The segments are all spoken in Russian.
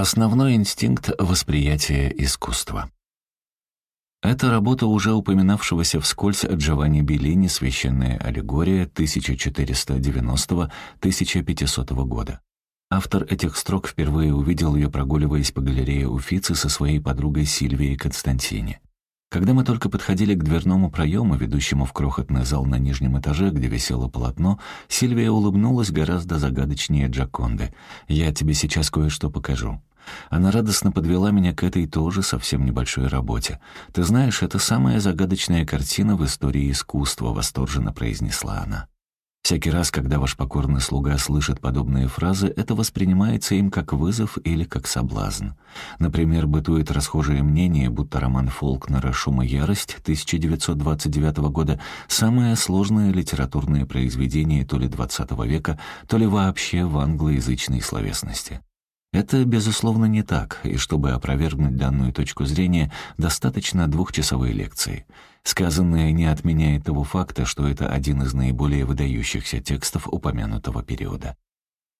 Основной инстинкт восприятия искусства. Это работа уже упоминавшегося вскользь Джованни Беллини «Священная аллегория» 1490-1500 года. Автор этих строк впервые увидел ее, прогуливаясь по галерее Уфицы со своей подругой Сильвией Константини. Когда мы только подходили к дверному проему, ведущему в крохотный зал на нижнем этаже, где висело полотно, Сильвия улыбнулась гораздо загадочнее Джаконды. «Я тебе сейчас кое-что покажу». Она радостно подвела меня к этой тоже совсем небольшой работе. «Ты знаешь, это самая загадочная картина в истории искусства», — восторженно произнесла она. Всякий раз, когда ваш покорный слуга слышит подобные фразы, это воспринимается им как вызов или как соблазн. Например, бытует расхожее мнение, будто роман Фолкнера «Шум и ярость» 1929 года — самое сложное литературное произведение то ли XX века, то ли вообще в англоязычной словесности. Это, безусловно, не так, и чтобы опровергнуть данную точку зрения, достаточно двухчасовой лекции. Сказанное не отменяет того факта, что это один из наиболее выдающихся текстов упомянутого периода.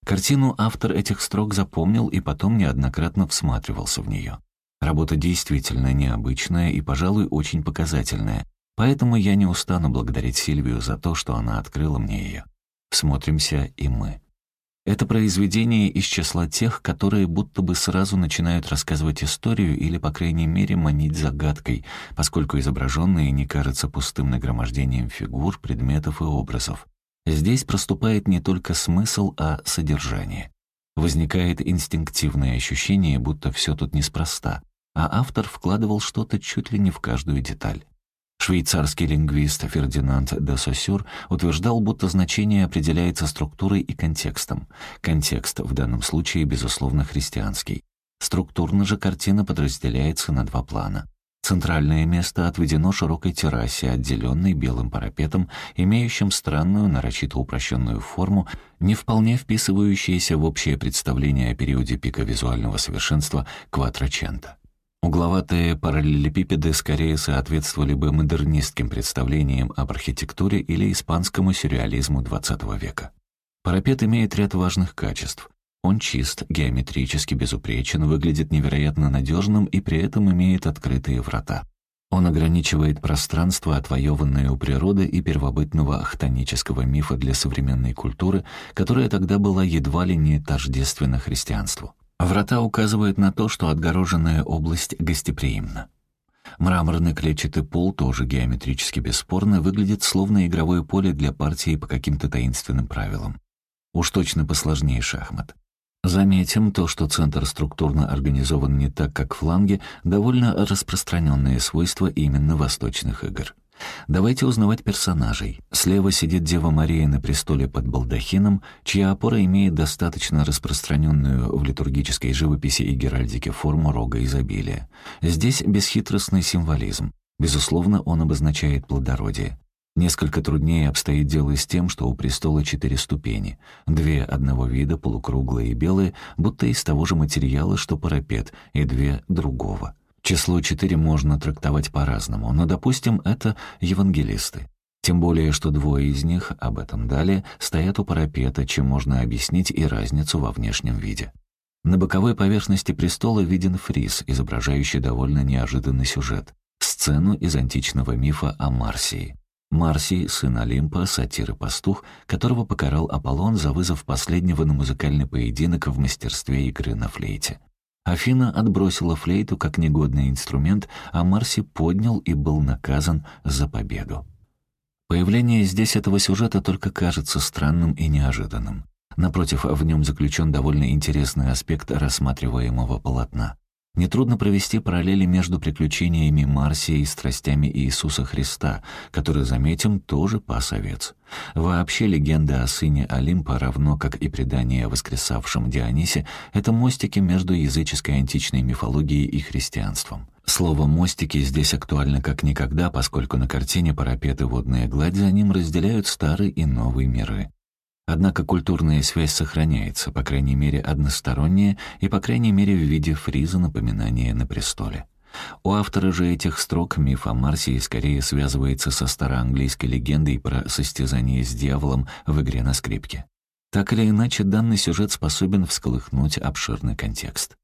Картину автор этих строк запомнил и потом неоднократно всматривался в нее. Работа действительно необычная и, пожалуй, очень показательная, поэтому я не устану благодарить Сильвию за то, что она открыла мне ее. Смотримся и мы. Это произведение из числа тех, которые будто бы сразу начинают рассказывать историю или, по крайней мере, манить загадкой, поскольку изображенные не кажется пустым нагромождением фигур, предметов и образов. Здесь проступает не только смысл, а содержание. Возникает инстинктивное ощущение, будто все тут неспроста, а автор вкладывал что-то чуть ли не в каждую деталь. Швейцарский лингвист Фердинанд де Сосюр утверждал, будто значение определяется структурой и контекстом. Контекст в данном случае, безусловно, христианский. Структурно же картина подразделяется на два плана. Центральное место отведено широкой террасе, отделенной белым парапетом, имеющим странную, нарочито упрощенную форму, не вполне вписывающуюся в общее представление о периоде пика визуального совершенства Кватрочента. Угловатые параллелепипеды скорее соответствовали бы модернистским представлениям об архитектуре или испанскому сюрреализму XX века. Парапет имеет ряд важных качеств. Он чист, геометрически безупречен, выглядит невероятно надежным и при этом имеет открытые врата. Он ограничивает пространство, отвоеванное у природы и первобытного хтонического мифа для современной культуры, которая тогда была едва ли не тождественна христианству. Врата указывают на то, что отгороженная область гостеприимна. Мраморный клетчатый пол, тоже геометрически бесспорно, выглядит словно игровое поле для партии по каким-то таинственным правилам. Уж точно посложнее шахмат. Заметим то, что центр структурно организован не так, как фланги, довольно распространенные свойства именно восточных игр. Давайте узнавать персонажей. Слева сидит Дева Мария на престоле под балдахином, чья опора имеет достаточно распространенную в литургической живописи и геральдике форму рога изобилия. Здесь бесхитростный символизм. Безусловно, он обозначает плодородие. Несколько труднее обстоит дело с тем, что у престола четыре ступени. Две одного вида, полукруглые и белые, будто из того же материала, что парапет, и две другого. Число четыре можно трактовать по-разному, но, допустим, это евангелисты. Тем более, что двое из них, об этом далее, стоят у парапета, чем можно объяснить и разницу во внешнем виде. На боковой поверхности престола виден фриз, изображающий довольно неожиданный сюжет. Сцену из античного мифа о Марсии. Марсий, сын Олимпа, сатир и пастух, которого покарал Аполлон за вызов последнего на музыкальный поединок в мастерстве игры на флейте. Афина отбросила флейту как негодный инструмент, а Марси поднял и был наказан за победу. Появление здесь этого сюжета только кажется странным и неожиданным. Напротив, в нем заключен довольно интересный аспект рассматриваемого полотна. Нетрудно провести параллели между приключениями Марсия и страстями Иисуса Христа, который, заметим, тоже пас овец. Вообще легенда о сыне Олимпа, равно как и предание о воскресавшем Дионисе, это мостики между языческой античной мифологией и христианством. Слово «мостики» здесь актуально как никогда, поскольку на картине парапет и водная гладь за ним разделяют старый и новый миры. Однако культурная связь сохраняется, по крайней мере, односторонняя и, по крайней мере, в виде фриза напоминания на престоле. У автора же этих строк миф о Марсии скорее связывается со староанглийской легендой про состязание с дьяволом в игре на скрипке. Так или иначе, данный сюжет способен всколыхнуть обширный контекст.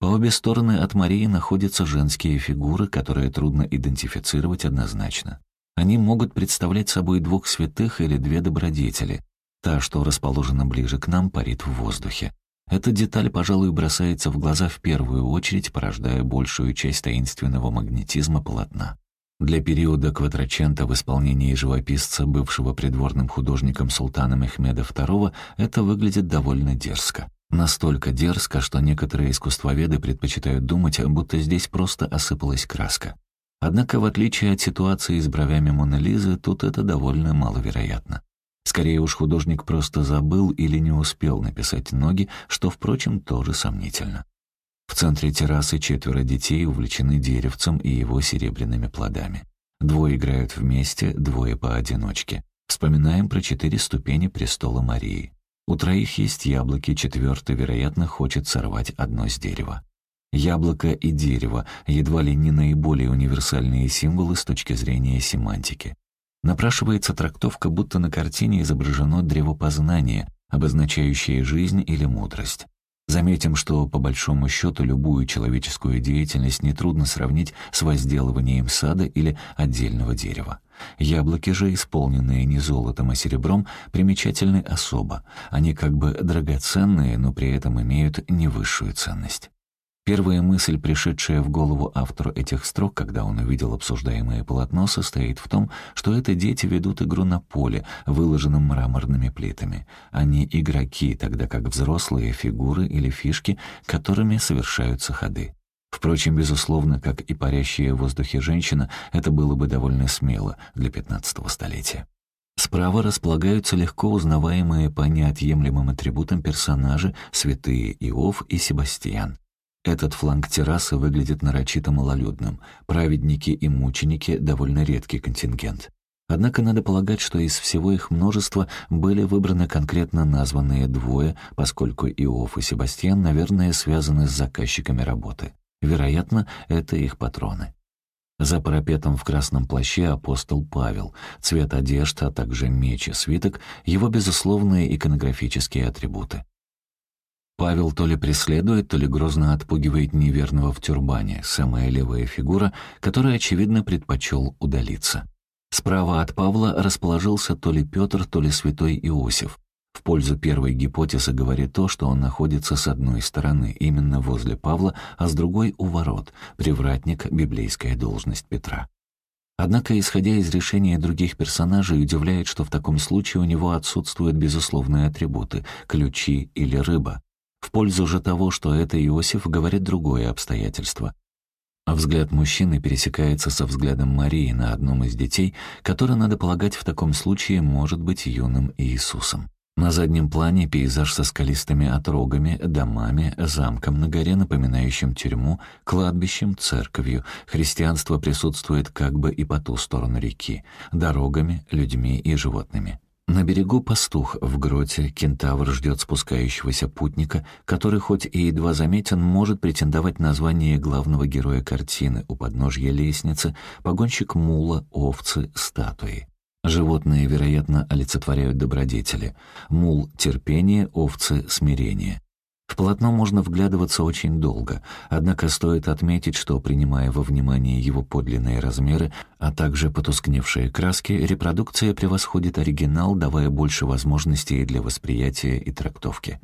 По обе стороны от Марии находятся женские фигуры, которые трудно идентифицировать однозначно. Они могут представлять собой двух святых или две добродетели. Та, что расположена ближе к нам, парит в воздухе. Эта деталь, пожалуй, бросается в глаза в первую очередь, порождая большую часть таинственного магнетизма полотна. Для периода Кватрачента в исполнении живописца, бывшего придворным художником султана Мехмеда II, это выглядит довольно дерзко. Настолько дерзко, что некоторые искусствоведы предпочитают думать, будто здесь просто осыпалась краска. Однако, в отличие от ситуации с бровями Моны тут это довольно маловероятно. Скорее уж художник просто забыл или не успел написать ноги, что, впрочем, тоже сомнительно. В центре террасы четверо детей увлечены деревцем и его серебряными плодами. Двое играют вместе, двое поодиночке. Вспоминаем про четыре ступени престола Марии. У троих есть яблоки, четвертый, вероятно, хочет сорвать одно с дерева. Яблоко и дерево — едва ли не наиболее универсальные символы с точки зрения семантики. Напрашивается трактовка, будто на картине изображено древо познания, обозначающее жизнь или мудрость. Заметим, что по большому счету любую человеческую деятельность нетрудно сравнить с возделыванием сада или отдельного дерева. Яблоки же, исполненные не золотом, а серебром, примечательны особо. Они как бы драгоценные, но при этом имеют не высшую ценность. Первая мысль, пришедшая в голову автору этих строк, когда он увидел обсуждаемое полотно, состоит в том, что это дети ведут игру на поле, выложенном мраморными плитами. Они игроки, тогда как взрослые — фигуры или фишки, которыми совершаются ходы. Впрочем, безусловно, как и парящая в воздухе женщина, это было бы довольно смело для пятнадцатого столетия. Справа располагаются легко узнаваемые по неотъемлемым атрибутам персонажи святые Иов и Себастьян. Этот фланг террасы выглядит нарочито малолюдным. Праведники и мученики — довольно редкий контингент. Однако надо полагать, что из всего их множества были выбраны конкретно названные двое, поскольку Иов и Себастьян, наверное, связаны с заказчиками работы. Вероятно, это их патроны. За парапетом в красном плаще апостол Павел, цвет одежды, а также меч и свиток — его безусловные иконографические атрибуты. Павел то ли преследует, то ли грозно отпугивает неверного в тюрбане, самая левая фигура, которая, очевидно, предпочел удалиться. Справа от Павла расположился то ли Петр, то ли святой Иосиф. В пользу первой гипотезы говорит то, что он находится с одной стороны, именно возле Павла, а с другой — у ворот, привратник, библейская должность Петра. Однако, исходя из решения других персонажей, удивляет, что в таком случае у него отсутствуют безусловные атрибуты — ключи или рыба. В пользу же того, что это Иосиф, говорит другое обстоятельство. А взгляд мужчины пересекается со взглядом Марии на одном из детей, который, надо полагать, в таком случае может быть юным Иисусом. На заднем плане пейзаж со скалистыми отрогами, домами, замком на горе, напоминающим тюрьму, кладбищем, церковью. Христианство присутствует как бы и по ту сторону реки, дорогами, людьми и животными. На берегу пастух в гроте, кентавр ждет спускающегося путника, который хоть и едва заметен, может претендовать на звание главного героя картины у подножья лестницы, погонщик мула, овцы, статуи. Животные, вероятно, олицетворяют добродетели. Мул — терпение, овцы — смирение. В полотно можно вглядываться очень долго, однако стоит отметить, что, принимая во внимание его подлинные размеры, а также потускневшие краски, репродукция превосходит оригинал, давая больше возможностей для восприятия и трактовки.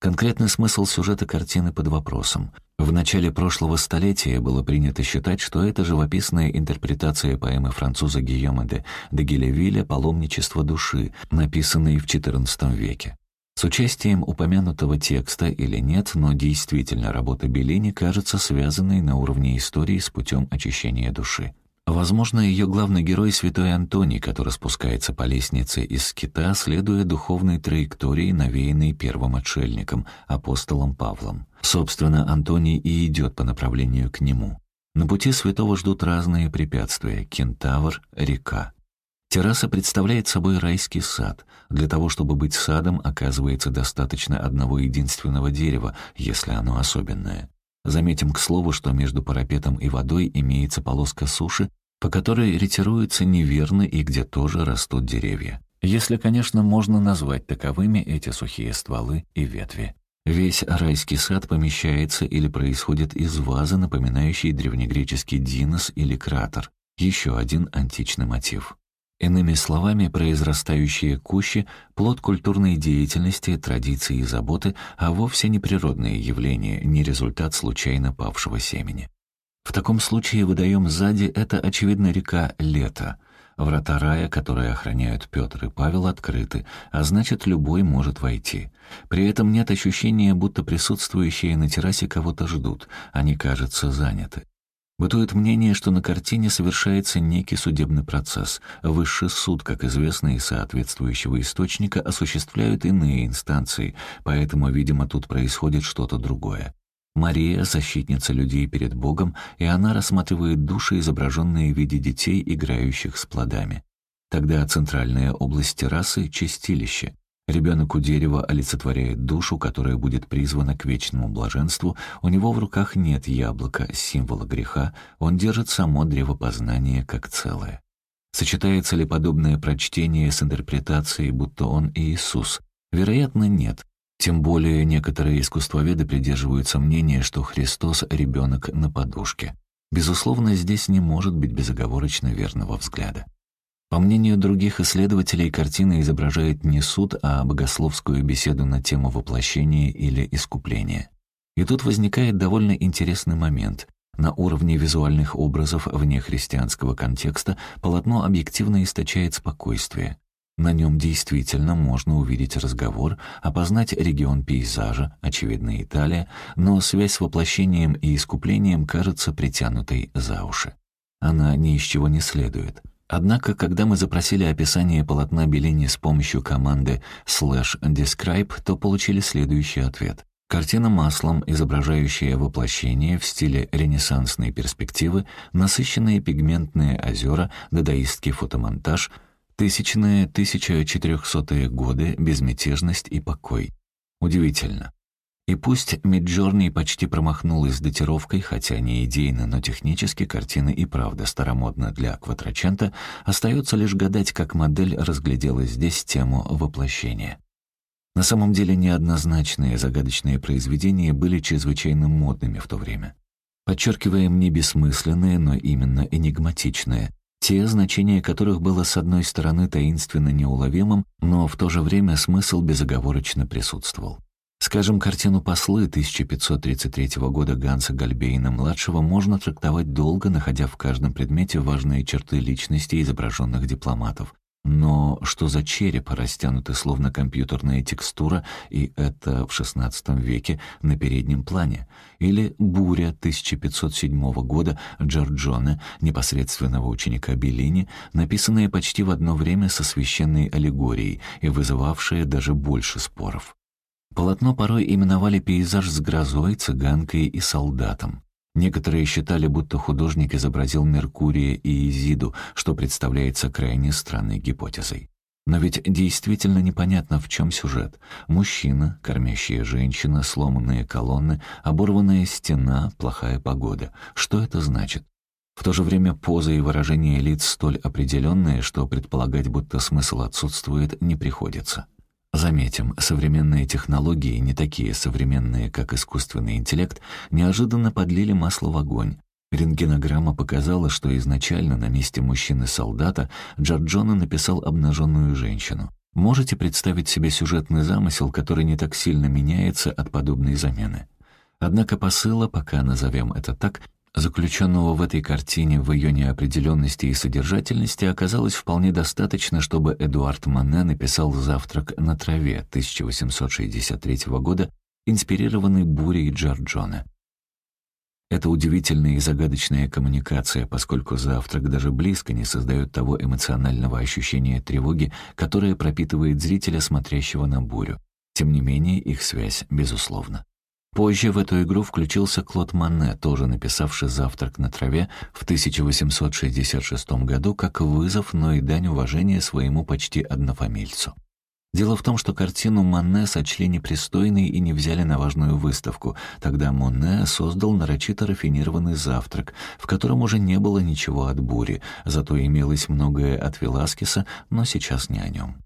Конкретный смысл сюжета картины под вопросом. В начале прошлого столетия было принято считать, что это живописная интерпретация поэмы француза Гийома де, де Гелевиля «Паломничество души», написанной в XIV веке. С участием упомянутого текста или нет, но действительно работа Беллини кажется связанной на уровне истории с путем очищения души. Возможно, ее главный герой — святой Антоний, который спускается по лестнице из скита, следуя духовной траектории, навеянной первым отшельником, апостолом Павлом. Собственно, Антоний и идет по направлению к нему. На пути святого ждут разные препятствия — кентавр, река. Терраса представляет собой райский сад. Для того, чтобы быть садом, оказывается достаточно одного единственного дерева, если оно особенное. Заметим, к слову, что между парапетом и водой имеется полоска суши, по которой ретируются неверно и где тоже растут деревья. Если, конечно, можно назвать таковыми эти сухие стволы и ветви. Весь райский сад помещается или происходит из вазы, напоминающей древнегреческий динос или кратер. Еще один античный мотив. Иными словами, произрастающие кущи — плод культурной деятельности, традиции и заботы, а вовсе не природные явления, не результат случайно павшего семени. В таком случае выдаем сзади — это, очевидно, река Лето. Врата рая, которые охраняют Петр и Павел, открыты, а значит, любой может войти. При этом нет ощущения, будто присутствующие на террасе кого-то ждут, они, кажется, заняты. Бытует мнение, что на картине совершается некий судебный процесс. Высший суд, как известно из соответствующего источника, осуществляют иные инстанции, поэтому, видимо, тут происходит что-то другое. Мария — защитница людей перед Богом, и она рассматривает души, изображенные в виде детей, играющих с плодами. Тогда центральная область террасы — чистилище. Ребенок у дерева олицетворяет душу, которая будет призвана к вечному блаженству. У него в руках нет яблока, символа греха, он держит само древо познания как целое. Сочетается ли подобное прочтение с интерпретацией, будто он Иисус? Вероятно, нет. Тем более некоторые искусствоведы придерживаются мнения, что Христос — ребенок на подушке. Безусловно, здесь не может быть безоговорочно верного взгляда. По мнению других исследователей, картина изображает не суд, а богословскую беседу на тему воплощения или искупления. И тут возникает довольно интересный момент. На уровне визуальных образов вне христианского контекста полотно объективно источает спокойствие. На нем действительно можно увидеть разговор, опознать регион пейзажа, очевидно, Италия, но связь с воплощением и искуплением кажется притянутой за уши. Она ни из чего не следует. Однако, когда мы запросили описание полотна Беллини с помощью команды slash describe, то получили следующий ответ. Картина маслом, изображающая воплощение в стиле ренессансной перспективы, насыщенные пигментные озера, дадаистский фотомонтаж — Тысячные, 1400-е годы, безмятежность и покой. Удивительно. И пусть Миджорни почти промахнулась датировкой, хотя не идейно, но технически картина и правда старомодна для Кватрачента, остается лишь гадать, как модель разглядела здесь тему воплощения. На самом деле неоднозначные загадочные произведения были чрезвычайно модными в то время. Подчеркиваем не бессмысленные, но именно энигматичные, те, значения которых было с одной стороны таинственно неуловимым, но в то же время смысл безоговорочно присутствовал. Скажем, картину «Послы» 1533 года Ганса Гальбейна-младшего можно трактовать долго, находя в каждом предмете важные черты личности изображенных дипломатов, но что за череп, растянутый словно компьютерная текстура, и это в XVI веке на переднем плане? Или «Буря» 1507 года Джорджоне, непосредственного ученика Беллини, написанная почти в одно время со священной аллегорией и вызывавшая даже больше споров? Полотно порой именовали пейзаж с грозой, цыганкой и солдатом. Некоторые считали, будто художник изобразил Меркурия и Изиду, что представляется крайне странной гипотезой. Но ведь действительно непонятно, в чем сюжет. Мужчина, кормящая женщина, сломанные колонны, оборванная стена, плохая погода. Что это значит? В то же время поза и выражение лиц столь определенные, что предполагать, будто смысл отсутствует, не приходится. Заметим, современные технологии, не такие современные, как искусственный интеллект, неожиданно подлили масло в огонь. Рентгенограмма показала, что изначально на месте мужчины-солдата Джорджона написал обнаженную женщину. Можете представить себе сюжетный замысел, который не так сильно меняется от подобной замены? Однако посыла, пока назовем это так, Заключенного в этой картине в ее неопределенности и содержательности оказалось вполне достаточно, чтобы Эдуард Мане написал «Завтрак на траве» 1863 года, инспирированный бурей Джорджона. Это удивительная и загадочная коммуникация, поскольку завтрак даже близко не создает того эмоционального ощущения тревоги, которое пропитывает зрителя, смотрящего на бурю. Тем не менее, их связь безусловна. Позже в эту игру включился Клод Мане, тоже написавший «Завтрак на траве» в 1866 году как вызов, но и дань уважения своему почти однофамильцу. Дело в том, что картину Манне сочли непристойной и не взяли на важную выставку. Тогда Монне создал нарочито рафинированный завтрак, в котором уже не было ничего от бури, зато имелось многое от Веласкеса, но сейчас не о нем.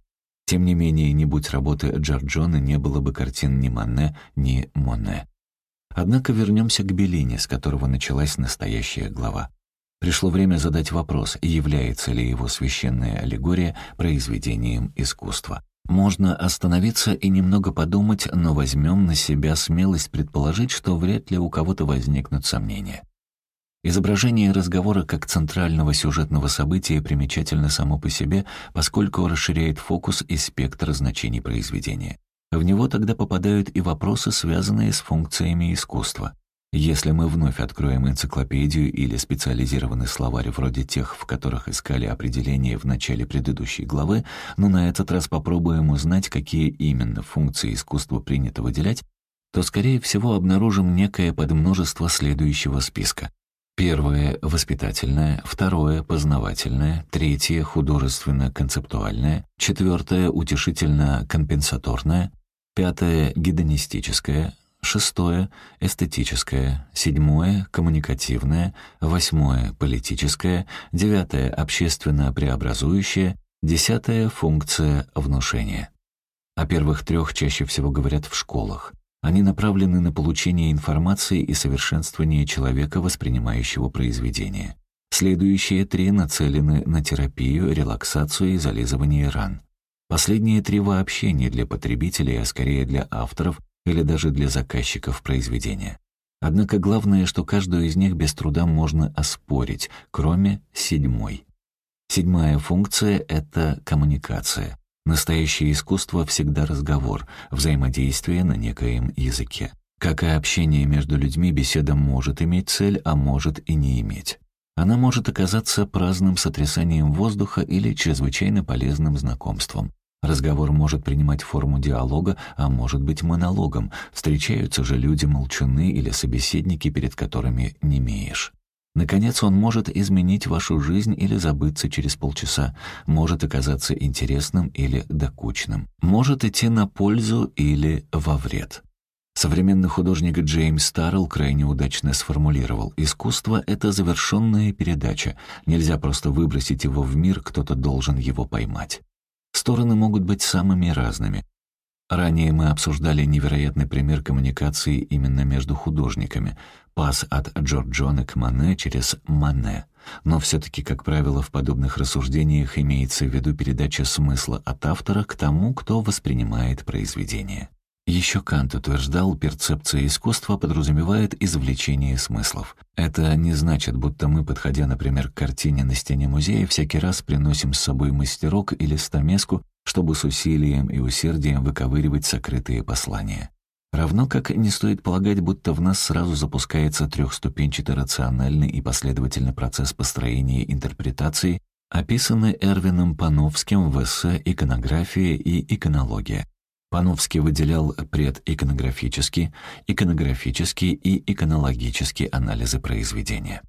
Тем не менее, не будь работы Джорджона, не было бы картин ни Мане, ни Моне. Однако вернемся к Беллине, с которого началась настоящая глава. Пришло время задать вопрос, является ли его священная аллегория произведением искусства. Можно остановиться и немного подумать, но возьмем на себя смелость предположить, что вряд ли у кого-то возникнут сомнения. Изображение разговора как центрального сюжетного события примечательно само по себе, поскольку расширяет фокус и спектр значений произведения. В него тогда попадают и вопросы, связанные с функциями искусства. Если мы вновь откроем энциклопедию или специализированный словарь вроде тех, в которых искали определение в начале предыдущей главы, но на этот раз попробуем узнать, какие именно функции искусства принято выделять, то, скорее всего, обнаружим некое подмножество следующего списка. Первое — воспитательное, второе — познавательное, третье — художественно-концептуальное, четвертое — утешительно-компенсаторное, пятое — гедонистическое, шестое — эстетическое, седьмое — коммуникативное, восьмое — политическое, девятое — общественно-преобразующее, десятое — функция внушения. О первых трех чаще всего говорят в школах. Они направлены на получение информации и совершенствование человека, воспринимающего произведение. Следующие три нацелены на терапию, релаксацию и зализывание ран. Последние три вообще не для потребителей, а скорее для авторов или даже для заказчиков произведения. Однако главное, что каждую из них без труда можно оспорить, кроме седьмой. Седьмая функция — это коммуникация. Настоящее искусство всегда разговор, взаимодействие на некоем языке. Как и общение между людьми, беседа может иметь цель, а может и не иметь. Она может оказаться праздным сотрясанием воздуха или чрезвычайно полезным знакомством. Разговор может принимать форму диалога, а может быть монологом. Встречаются же люди-молчуны или собеседники, перед которыми не имеешь. Наконец, он может изменить вашу жизнь или забыться через полчаса, может оказаться интересным или докучным, может идти на пользу или во вред. Современный художник Джеймс Старрелл крайне удачно сформулировал «Искусство — это завершенная передача. Нельзя просто выбросить его в мир, кто-то должен его поймать». Стороны могут быть самыми разными, Ранее мы обсуждали невероятный пример коммуникации именно между художниками. Пас от Джорджона к Мане через Мане. Но все-таки, как правило, в подобных рассуждениях имеется в виду передача смысла от автора к тому, кто воспринимает произведение. Еще Кант утверждал, перцепция искусства подразумевает извлечение смыслов. Это не значит, будто мы, подходя, например, к картине на стене музея, всякий раз приносим с собой мастерок или стамеску чтобы с усилием и усердием выковыривать сокрытые послания. Равно как не стоит полагать, будто в нас сразу запускается трехступенчатый рациональный и последовательный процесс построения интерпретации, описанный Эрвином Пановским в эссе «Иконография и иконология». Пановский выделял предиконографический, иконографический и иконологический анализы произведения.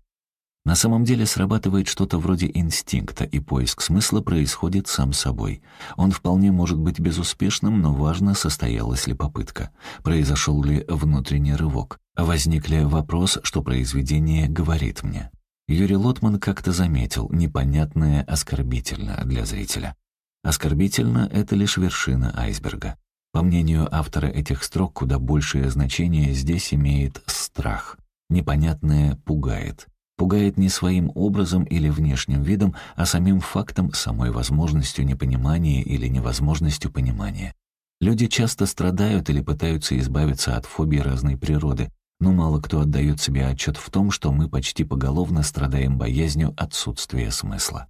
На самом деле срабатывает что-то вроде инстинкта, и поиск смысла происходит сам собой. Он вполне может быть безуспешным, но важно, состоялась ли попытка. Произошел ли внутренний рывок. Возник ли вопрос, что произведение говорит мне. Юрий Лотман как-то заметил, непонятное оскорбительно для зрителя. Оскорбительно — это лишь вершина айсберга. По мнению автора этих строк, куда большее значение здесь имеет страх. Непонятное пугает пугает не своим образом или внешним видом, а самим фактом, самой возможностью непонимания или невозможностью понимания. Люди часто страдают или пытаются избавиться от фобий разной природы, но мало кто отдает себе отчет в том, что мы почти поголовно страдаем боязнью отсутствия смысла.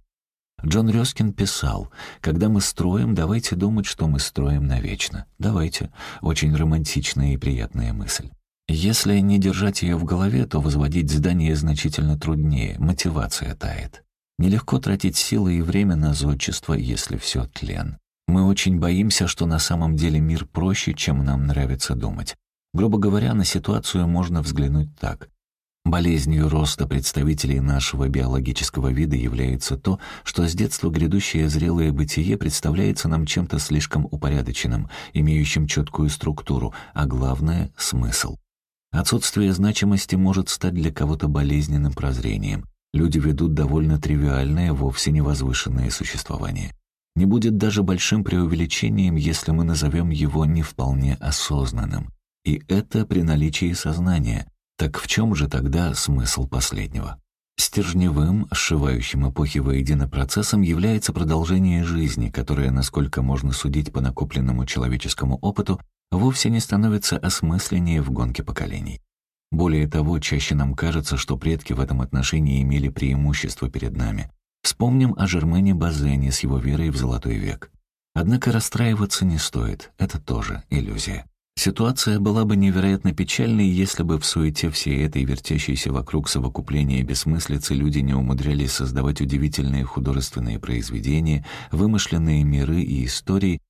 Джон Рёскин писал, «Когда мы строим, давайте думать, что мы строим навечно. Давайте». Очень романтичная и приятная мысль. Если не держать ее в голове, то возводить здание значительно труднее, мотивация тает. Нелегко тратить силы и время на зодчество, если все тлен. Мы очень боимся, что на самом деле мир проще, чем нам нравится думать. Грубо говоря, на ситуацию можно взглянуть так. Болезнью роста представителей нашего биологического вида является то, что с детства грядущее зрелое бытие представляется нам чем-то слишком упорядоченным, имеющим четкую структуру, а главное — смысл. Отсутствие значимости может стать для кого-то болезненным прозрением. Люди ведут довольно тривиальное, вовсе не возвышенное существование. не будет даже большим преувеличением, если мы назовем его не вполне осознанным. И это при наличии сознания. Так в чем же тогда смысл последнего? Стержневым, сшивающим эпохи воедино процессом является продолжение жизни, которое, насколько можно судить по накопленному человеческому опыту, вовсе не становится осмысленнее в гонке поколений. Более того, чаще нам кажется, что предки в этом отношении имели преимущество перед нами. Вспомним о Жермене Базене с его верой в Золотой век. Однако расстраиваться не стоит, это тоже иллюзия. Ситуация была бы невероятно печальной, если бы в суете всей этой вертящейся вокруг совокупления бессмыслицы люди не умудрялись создавать удивительные художественные произведения, вымышленные миры и истории,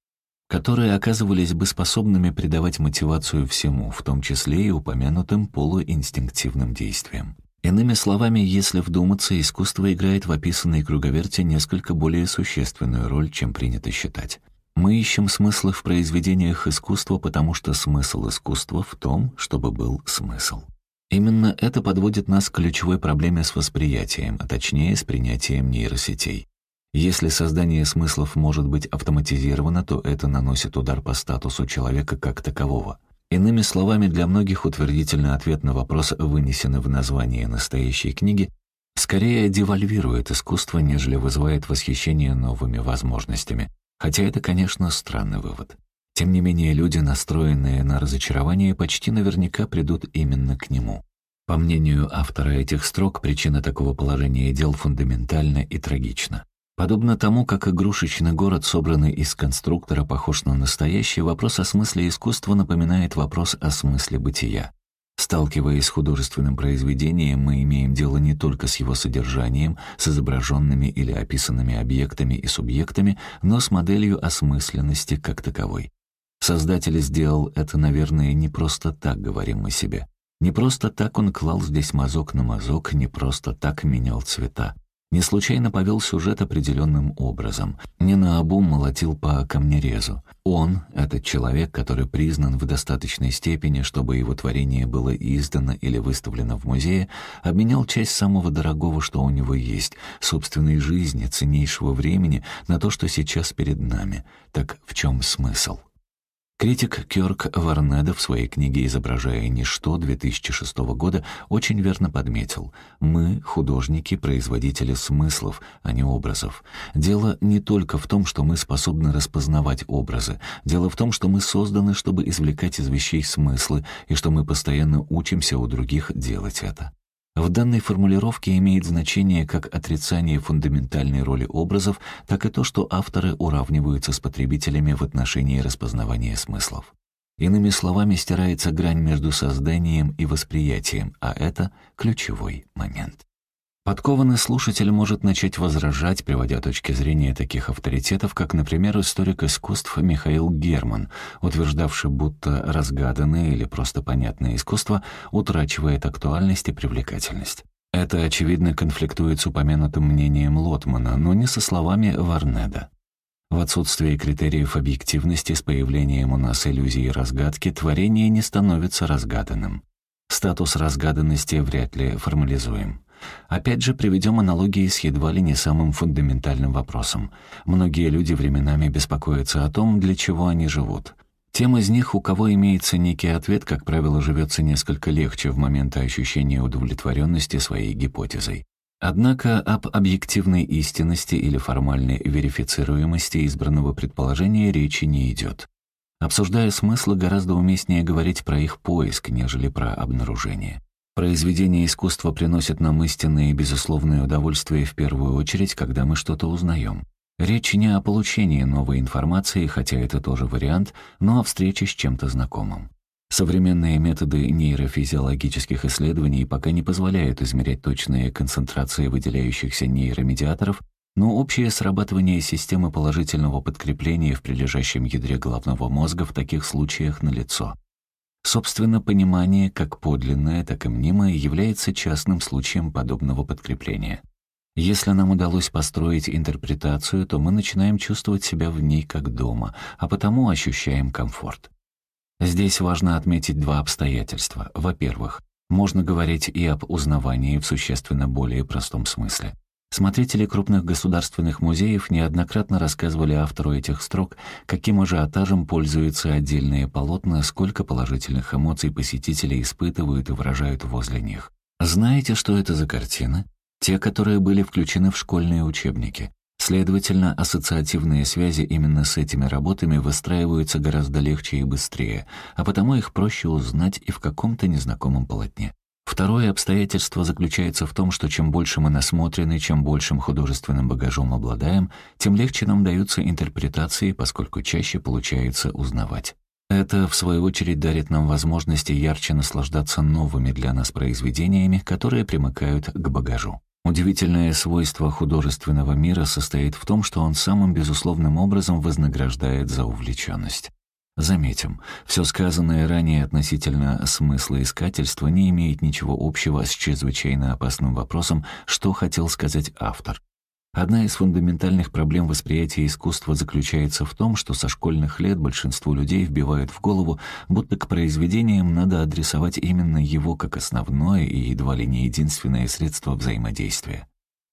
которые оказывались бы способными придавать мотивацию всему, в том числе и упомянутым полуинстинктивным действиям. Иными словами, если вдуматься, искусство играет в описанной круговерте несколько более существенную роль, чем принято считать. Мы ищем смыслы в произведениях искусства, потому что смысл искусства в том, чтобы был смысл. Именно это подводит нас к ключевой проблеме с восприятием, а точнее с принятием нейросетей. Если создание смыслов может быть автоматизировано, то это наносит удар по статусу человека как такового. Иными словами, для многих утвердительный ответ на вопрос, вынесенный в название настоящей книги, скорее девальвирует искусство, нежели вызывает восхищение новыми возможностями, Хотя это, конечно, странный вывод. Тем не менее, люди, настроенные на разочарование, почти наверняка придут именно к нему. По мнению автора этих строк, причина такого положения дел фундаментальна и трагична. Подобно тому, как игрушечный город, собранный из конструктора, похож на настоящий, вопрос о смысле искусства напоминает вопрос о смысле бытия. Сталкиваясь с художественным произведением, мы имеем дело не только с его содержанием, с изображенными или описанными объектами и субъектами, но с моделью осмысленности как таковой. Создатель сделал это, наверное, не просто так, говорим мы себе. Не просто так он клал здесь мазок на мазок, не просто так менял цвета не случайно повел сюжет определенным образом, не наобум молотил по камнерезу. Он, этот человек, который признан в достаточной степени, чтобы его творение было издано или выставлено в музее, обменял часть самого дорогого, что у него есть, собственной жизни, ценнейшего времени, на то, что сейчас перед нами. Так в чем смысл? Критик Кёрк Варнеда в своей книге «Изображая ничто» 2006 года очень верно подметил «Мы, художники, производители смыслов, а не образов. Дело не только в том, что мы способны распознавать образы. Дело в том, что мы созданы, чтобы извлекать из вещей смыслы, и что мы постоянно учимся у других делать это». В данной формулировке имеет значение как отрицание фундаментальной роли образов, так и то, что авторы уравниваются с потребителями в отношении распознавания смыслов. Иными словами, стирается грань между созданием и восприятием, а это ключевой момент. Подкованный слушатель может начать возражать, приводя точки зрения таких авторитетов, как, например, историк искусств Михаил Герман, утверждавший, будто разгаданное или просто понятное искусство утрачивает актуальность и привлекательность. Это, очевидно, конфликтует с упомянутым мнением Лотмана, но не со словами Варнеда. В отсутствие критериев объективности с появлением у нас иллюзии разгадки творение не становится разгаданным. Статус разгаданности вряд ли формализуем. Опять же, приведем аналогии с едва ли не самым фундаментальным вопросом. Многие люди временами беспокоятся о том, для чего они живут. Тем из них, у кого имеется некий ответ, как правило, живется несколько легче в моменты ощущения удовлетворенности своей гипотезой. Однако об объективной истинности или формальной верифицируемости избранного предположения речи не идет. Обсуждая смыслы, гораздо уместнее говорить про их поиск, нежели про обнаружение. Произведение искусства приносит нам истинное и безусловное удовольствие в первую очередь, когда мы что-то узнаем. Речь не о получении новой информации, хотя это тоже вариант, но о встрече с чем-то знакомым. Современные методы нейрофизиологических исследований пока не позволяют измерять точные концентрации выделяющихся нейромедиаторов, но общее срабатывание системы положительного подкрепления в прилежащем ядре головного мозга в таких случаях налицо. Собственно, понимание, как подлинное, так и мнимое, является частным случаем подобного подкрепления. Если нам удалось построить интерпретацию, то мы начинаем чувствовать себя в ней как дома, а потому ощущаем комфорт. Здесь важно отметить два обстоятельства. Во-первых, можно говорить и об узнавании в существенно более простом смысле. Смотрители крупных государственных музеев неоднократно рассказывали автору этих строк, каким ажиотажем пользуются отдельные полотна, сколько положительных эмоций посетители испытывают и выражают возле них. Знаете, что это за картины? Те, которые были включены в школьные учебники. Следовательно, ассоциативные связи именно с этими работами выстраиваются гораздо легче и быстрее, а потому их проще узнать и в каком-то незнакомом полотне. Второе обстоятельство заключается в том, что чем больше мы насмотрены, чем большим художественным багажом обладаем, тем легче нам даются интерпретации, поскольку чаще получается узнавать. Это, в свою очередь, дарит нам возможности ярче наслаждаться новыми для нас произведениями, которые примыкают к багажу. Удивительное свойство художественного мира состоит в том, что он самым безусловным образом вознаграждает за увлеченность. Заметим, все сказанное ранее относительно смысла искательства не имеет ничего общего с чрезвычайно опасным вопросом, что хотел сказать автор. Одна из фундаментальных проблем восприятия искусства заключается в том, что со школьных лет большинству людей вбивают в голову, будто к произведениям надо адресовать именно его как основное и едва ли не единственное средство взаимодействия.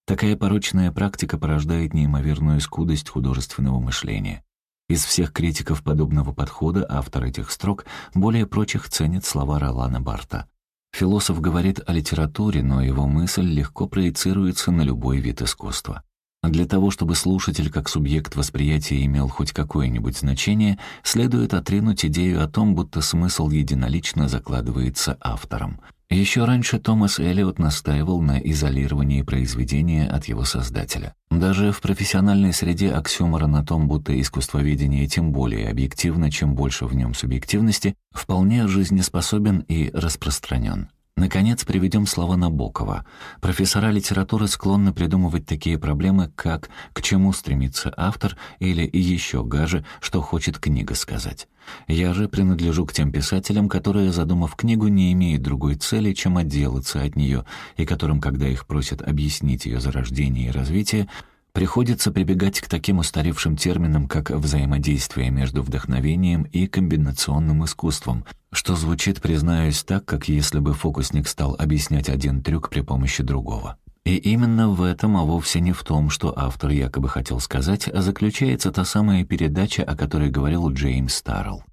Такая порочная практика порождает неимоверную скудость художественного мышления. Из всех критиков подобного подхода автор этих строк более прочих ценит слова Ролана Барта. Философ говорит о литературе, но его мысль легко проецируется на любой вид искусства. Для того, чтобы слушатель как субъект восприятия имел хоть какое-нибудь значение, следует отринуть идею о том, будто смысл единолично закладывается автором. Еще раньше Томас Эллиот настаивал на изолировании произведения от его создателя. Даже в профессиональной среде аксиомора на том, будто искусствоведение тем более объективно, чем больше в нем субъективности, вполне жизнеспособен и распространен. Наконец, приведем слова Набокова. Профессора литературы склонны придумывать такие проблемы, как «к чему стремится автор» или еще гаже «что хочет книга сказать». Я же принадлежу к тем писателям, которые, задумав книгу, не имеют другой цели, чем отделаться от нее, и которым, когда их просят объяснить ее зарождение и развитие, приходится прибегать к таким устаревшим терминам, как взаимодействие между вдохновением и комбинационным искусством, что звучит, признаюсь, так, как если бы фокусник стал объяснять один трюк при помощи другого. И именно в этом, а вовсе не в том, что автор якобы хотел сказать, а заключается та самая передача, о которой говорил Джеймс Старрелл.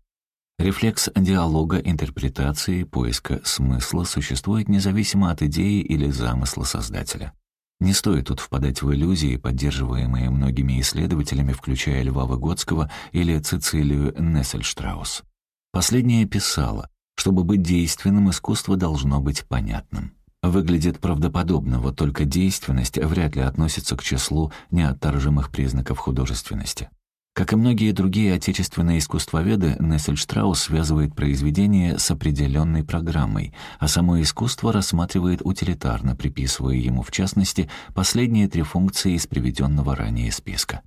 Рефлекс диалога, интерпретации, поиска смысла существует независимо от идеи или замысла создателя. Не стоит тут впадать в иллюзии, поддерживаемые многими исследователями, включая Льва Выгодского или Цицилию Нессельштраус. Последняя писала, чтобы быть действенным, искусство должно быть понятным. Выглядит правдоподобно, вот только действенность вряд ли относится к числу неотторжимых признаков художественности. Как и многие другие отечественные искусствоведы, Нессельштраус связывает произведение с определенной программой, а само искусство рассматривает утилитарно, приписывая ему, в частности, последние три функции из приведенного ранее списка.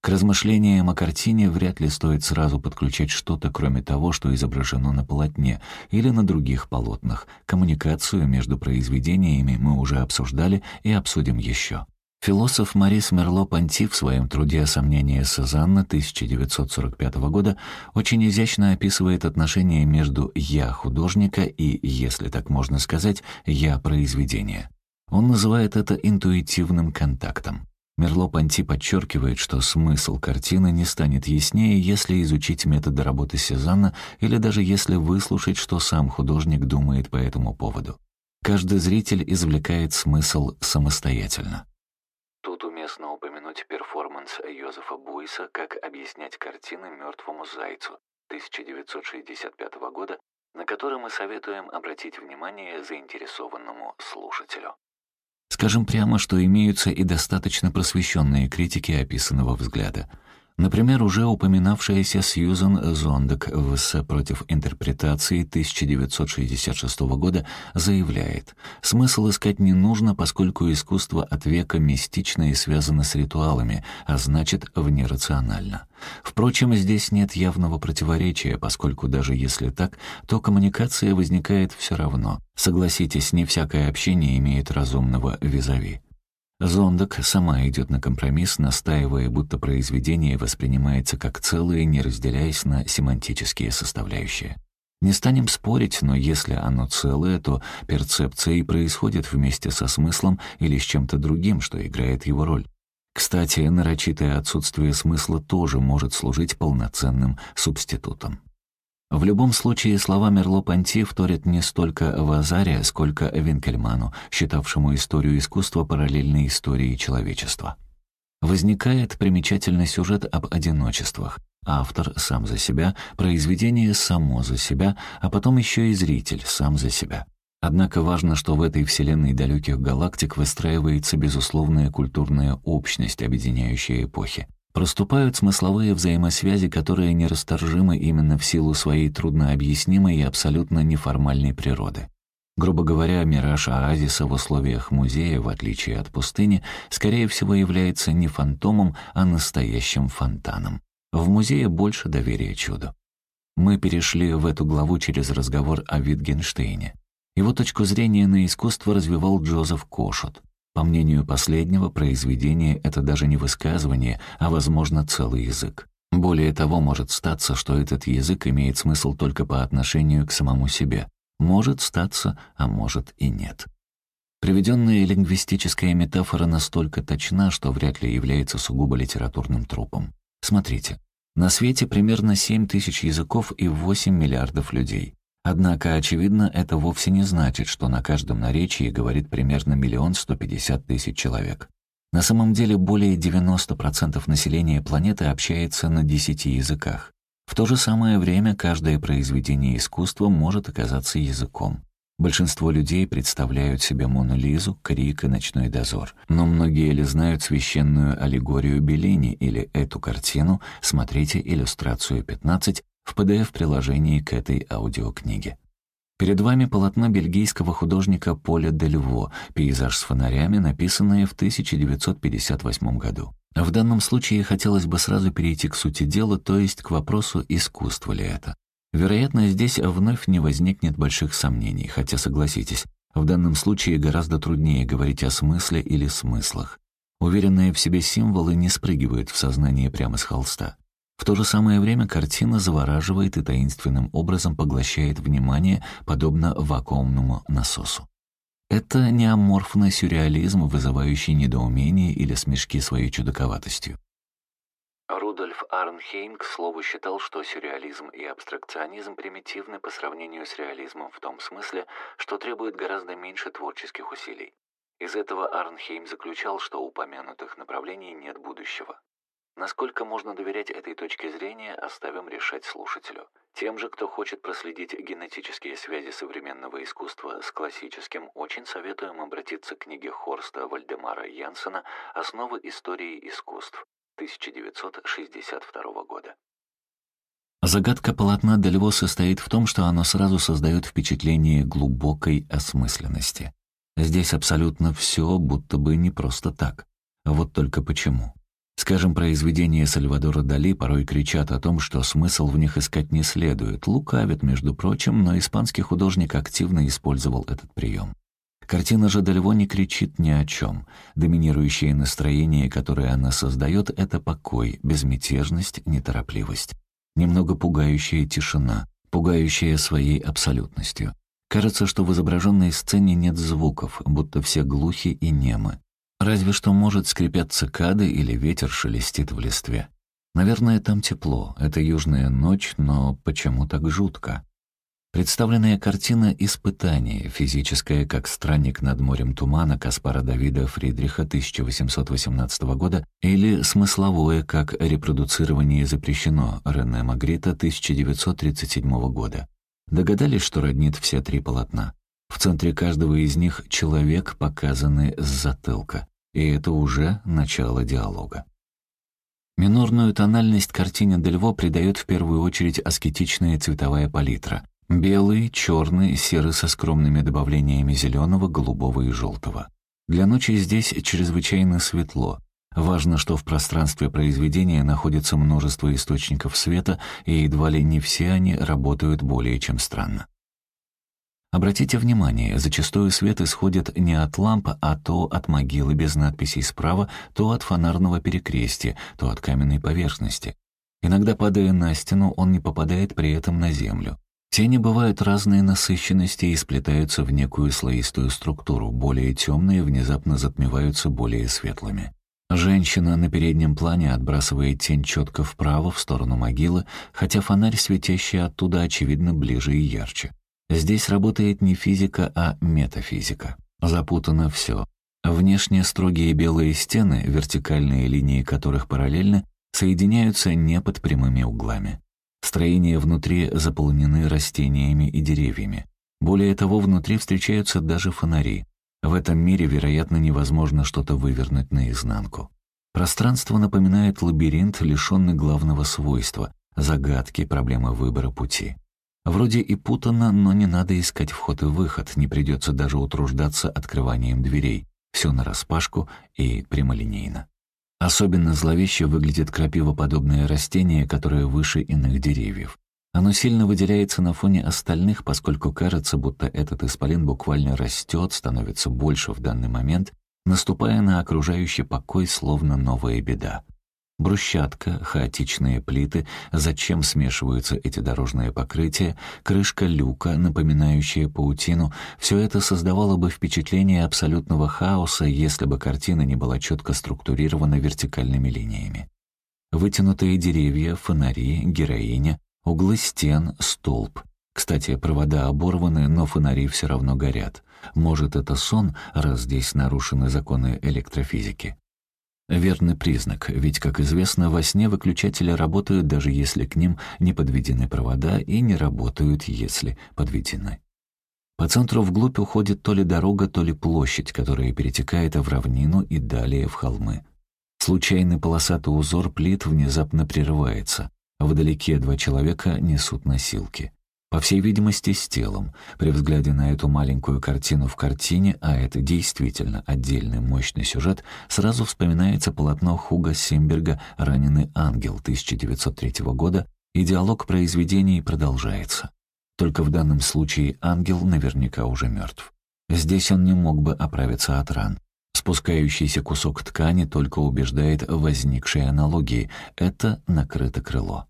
К размышлениям о картине вряд ли стоит сразу подключать что-то, кроме того, что изображено на полотне или на других полотнах. Коммуникацию между произведениями мы уже обсуждали и обсудим еще. Философ Марис Мерло-Понти в своем труде «Сомнения Сезанна» 1945 года очень изящно описывает отношения между «я» художника и, если так можно сказать, «я» произведения. Он называет это интуитивным контактом. Мерло-Понти подчеркивает, что смысл картины не станет яснее, если изучить методы работы Сезанна или даже если выслушать, что сам художник думает по этому поводу. Каждый зритель извлекает смысл самостоятельно. Упомянуть перформанс Йозефа Буйса «Как объяснять картины мертвому зайцу» 1965 года, на который мы советуем обратить внимание заинтересованному слушателю. Скажем прямо, что имеются и достаточно просвещенные критики описанного взгляда — Например, уже упоминавшаяся Сьюзан Зондек в эссе «Против интерпретации» 1966 года заявляет, смысл искать не нужно, поскольку искусство от века мистично и связано с ритуалами, а значит, внерационально. Впрочем, здесь нет явного противоречия, поскольку даже если так, то коммуникация возникает все равно. Согласитесь, не всякое общение имеет разумного визави. Зондак сама идет на компромисс, настаивая, будто произведение воспринимается как целое, не разделяясь на семантические составляющие. Не станем спорить, но если оно целое, то перцепция и происходит вместе со смыслом или с чем-то другим, что играет его роль. Кстати, нарочитое отсутствие смысла тоже может служить полноценным субститутом. В любом случае, слова Мерло-Понти вторят не столько Вазаре, сколько Винкельману, считавшему историю искусства параллельной истории человечества. Возникает примечательный сюжет об одиночествах. Автор сам за себя, произведение само за себя, а потом еще и зритель сам за себя. Однако важно, что в этой вселенной далеких галактик выстраивается безусловная культурная общность, объединяющая эпохи. Проступают смысловые взаимосвязи, которые нерасторжимы именно в силу своей труднообъяснимой и абсолютно неформальной природы. Грубо говоря, мираж оазиса в условиях музея, в отличие от пустыни, скорее всего является не фантомом, а настоящим фонтаном. В музее больше доверия чуду. Мы перешли в эту главу через разговор о Витгенштейне. Его точку зрения на искусство развивал Джозеф Кошут. По мнению последнего, произведение — это даже не высказывание, а, возможно, целый язык. Более того, может статься, что этот язык имеет смысл только по отношению к самому себе. Может статься, а может и нет. Приведенная лингвистическая метафора настолько точна, что вряд ли является сугубо литературным трупом. Смотрите, на свете примерно 7 тысяч языков и 8 миллиардов людей. Однако, очевидно, это вовсе не значит, что на каждом наречии говорит примерно миллион сто пятьдесят тысяч человек. На самом деле более 90% населения планеты общается на 10 языках. В то же самое время каждое произведение искусства может оказаться языком. Большинство людей представляют себе Мону Лизу, Крик и Ночной дозор. Но многие ли знают священную аллегорию Беллини или эту картину, смотрите иллюстрацию 15 в PDF-приложении к этой аудиокниге. Перед вами полотно бельгийского художника Поля Дельво «Пейзаж с фонарями», написанное в 1958 году. В данном случае хотелось бы сразу перейти к сути дела, то есть к вопросу, искусство ли это. Вероятно, здесь вновь не возникнет больших сомнений, хотя, согласитесь, в данном случае гораздо труднее говорить о смысле или смыслах. Уверенные в себе символы не спрыгивают в сознание прямо с холста. В то же самое время картина завораживает и таинственным образом поглощает внимание, подобно вакуумному насосу. Это не аморфный сюрреализм, вызывающий недоумение или смешки своей чудаковатостью. Рудольф Арнхейм, к слову, считал, что сюрреализм и абстракционизм примитивны по сравнению с реализмом в том смысле, что требуют гораздо меньше творческих усилий. Из этого Арнхейм заключал, что упомянутых направлений нет будущего. Насколько можно доверять этой точке зрения, оставим решать слушателю. Тем же, кто хочет проследить генетические связи современного искусства с классическим, очень советуем обратиться к книге Хорста Вальдемара Янсена «Основы истории искусств» 1962 года. Загадка полотна Дельво состоит в том, что оно сразу создает впечатление глубокой осмысленности. Здесь абсолютно все будто бы не просто так. Вот только почему. Скажем, произведения Сальвадора Дали порой кричат о том, что смысл в них искать не следует, лукавят, между прочим, но испанский художник активно использовал этот прием. Картина же Дельво не кричит ни о чем. Доминирующее настроение, которое она создает, это покой, безмятежность, неторопливость. Немного пугающая тишина, пугающая своей абсолютностью. Кажется, что в изображенной сцене нет звуков, будто все глухи и немы. Разве что, может, скрипят цикады или ветер шелестит в листве. Наверное, там тепло, это южная ночь, но почему так жутко? Представленная картина «Испытание», физическое, как странник над морем тумана Каспара Давида Фридриха 1818 года, или смысловое, как «Репродуцирование запрещено» Рене Магрита 1937 года. Догадались, что роднит все три полотна? В центре каждого из них человек, показанный с затылка. И это уже начало диалога. Минорную тональность картине Дельво придает в первую очередь аскетичная цветовая палитра. Белый, черный, серый со скромными добавлениями зеленого, голубого и желтого. Для ночи здесь чрезвычайно светло. Важно, что в пространстве произведения находится множество источников света, и едва ли не все они работают более чем странно. Обратите внимание, зачастую свет исходит не от лампы, а то от могилы без надписей справа, то от фонарного перекрестия, то от каменной поверхности. Иногда, падая на стену, он не попадает при этом на землю. Тени бывают разной насыщенности и сплетаются в некую слоистую структуру, более темные внезапно затмеваются более светлыми. Женщина на переднем плане отбрасывает тень четко вправо, в сторону могилы, хотя фонарь, светящий оттуда, очевидно, ближе и ярче. Здесь работает не физика, а метафизика. Запутано все. Внешне строгие белые стены, вертикальные линии которых параллельны, соединяются не под прямыми углами. Строения внутри заполнены растениями и деревьями. Более того, внутри встречаются даже фонари. В этом мире, вероятно, невозможно что-то вывернуть наизнанку. Пространство напоминает лабиринт, лишенный главного свойства — загадки, проблемы выбора пути. Вроде и путано, но не надо искать вход и выход, не придется даже утруждаться открыванием дверей. Все нараспашку и прямолинейно. Особенно зловеще выглядит крапивоподобное растение, которое выше иных деревьев. Оно сильно выделяется на фоне остальных, поскольку кажется, будто этот исполин буквально растет, становится больше в данный момент, наступая на окружающий покой, словно новая беда. Брусчатка, хаотичные плиты, зачем смешиваются эти дорожные покрытия, крышка люка, напоминающая паутину — все это создавало бы впечатление абсолютного хаоса, если бы картина не была четко структурирована вертикальными линиями. Вытянутые деревья, фонари, героиня, углы стен, столб. Кстати, провода оборваны, но фонари все равно горят. Может, это сон, раз здесь нарушены законы электрофизики? Верный признак, ведь, как известно, во сне выключатели работают, даже если к ним не подведены провода, и не работают, если подведены. По центру вглубь уходит то ли дорога, то ли площадь, которая перетекает в равнину и далее в холмы. Случайный полосатый узор плит внезапно прерывается. Вдалеке два человека несут носилки. По всей видимости, с телом. При взгляде на эту маленькую картину в картине, а это действительно отдельный мощный сюжет, сразу вспоминается полотно Хуга Симберга «Раненый ангел» 1903 года, и диалог произведений продолжается. Только в данном случае ангел наверняка уже мертв. Здесь он не мог бы оправиться от ран. Спускающийся кусок ткани только убеждает в возникшей аналогии. Это накрыто крыло.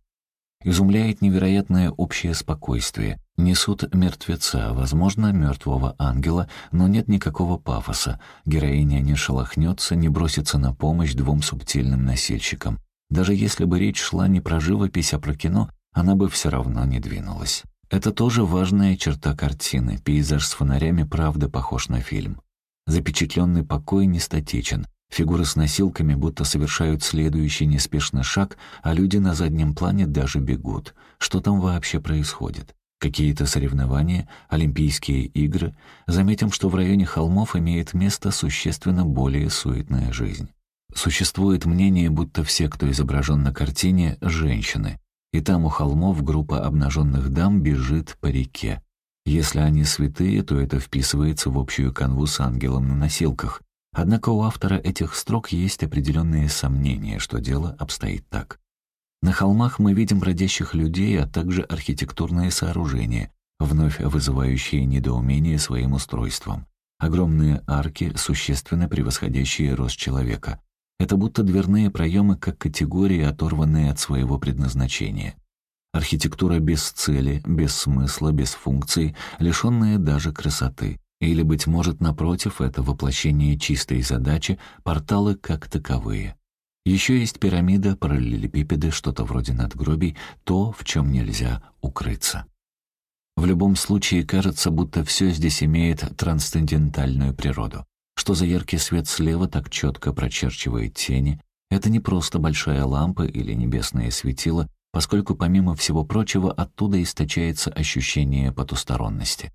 Изумляет невероятное общее спокойствие. Несут мертвеца, возможно, мертвого ангела, но нет никакого пафоса. Героиня не шелохнется, не бросится на помощь двум субтильным носильщикам. Даже если бы речь шла не про живопись, а про кино, она бы все равно не двинулась. Это тоже важная черта картины. Пейзаж с фонарями правда похож на фильм. Запечатленный покой не статичен. Фигуры с носилками будто совершают следующий неспешный шаг, а люди на заднем плане даже бегут. Что там вообще происходит? Какие-то соревнования, Олимпийские игры? Заметим, что в районе холмов имеет место существенно более суетная жизнь. Существует мнение, будто все, кто изображен на картине, — женщины. И там у холмов группа обнаженных дам бежит по реке. Если они святые, то это вписывается в общую канву с ангелом на носилках. Однако у автора этих строк есть определенные сомнения, что дело обстоит так. На холмах мы видим бродящих людей, а также архитектурные сооружения, вновь вызывающие недоумение своим устройством. Огромные арки, существенно превосходящие рост человека. Это будто дверные проемы как категории, оторванные от своего предназначения. Архитектура без цели, без смысла, без функции, лишенная даже красоты. Или, быть может, напротив, это воплощение чистой задачи, порталы как таковые. Еще есть пирамида, параллелепипеды, что-то вроде надгробий, то, в чем нельзя укрыться. В любом случае, кажется, будто все здесь имеет трансцендентальную природу. Что за яркий свет слева так четко прочерчивает тени, это не просто большая лампа или небесное светило, поскольку, помимо всего прочего, оттуда источается ощущение потусторонности.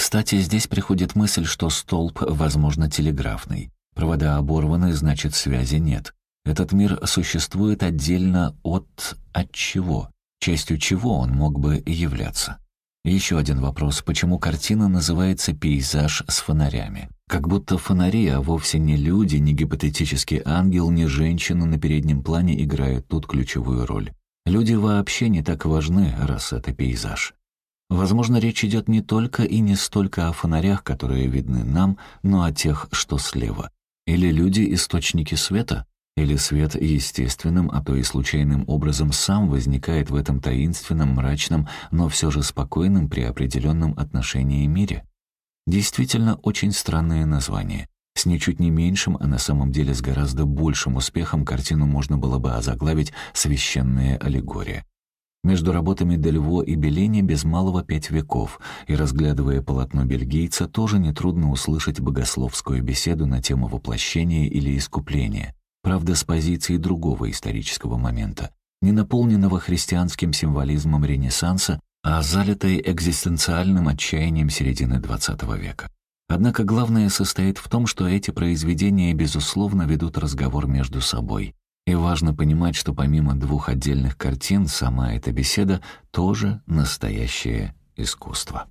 Кстати, здесь приходит мысль, что столб, возможно, телеграфный. Провода оборваны, значит, связи нет. Этот мир существует отдельно от... от чего? Частью чего он мог бы являться? Еще один вопрос. Почему картина называется «Пейзаж с фонарями»? Как будто фонари, а вовсе не люди, не гипотетический ангел, не женщина на переднем плане играют тут ключевую роль. Люди вообще не так важны, раз это пейзаж. Возможно, речь идет не только и не столько о фонарях, которые видны нам, но о тех, что слева. Или люди — источники света? Или свет естественным, а то и случайным образом сам возникает в этом таинственном, мрачном, но все же спокойном при определенном отношении мире? Действительно, очень странное название. С ничуть не меньшим, а на самом деле с гораздо большим успехом картину можно было бы озаглавить «Священная аллегория». Между работами Дельво и Беллини без малого пять веков, и, разглядывая полотно бельгийца, тоже нетрудно услышать богословскую беседу на тему воплощения или искупления, правда, с позиции другого исторического момента, не наполненного христианским символизмом Ренессанса, а залитой экзистенциальным отчаянием середины XX века. Однако главное состоит в том, что эти произведения, безусловно, ведут разговор между собой. И важно понимать, что помимо двух отдельных картин, сама эта беседа тоже настоящее искусство.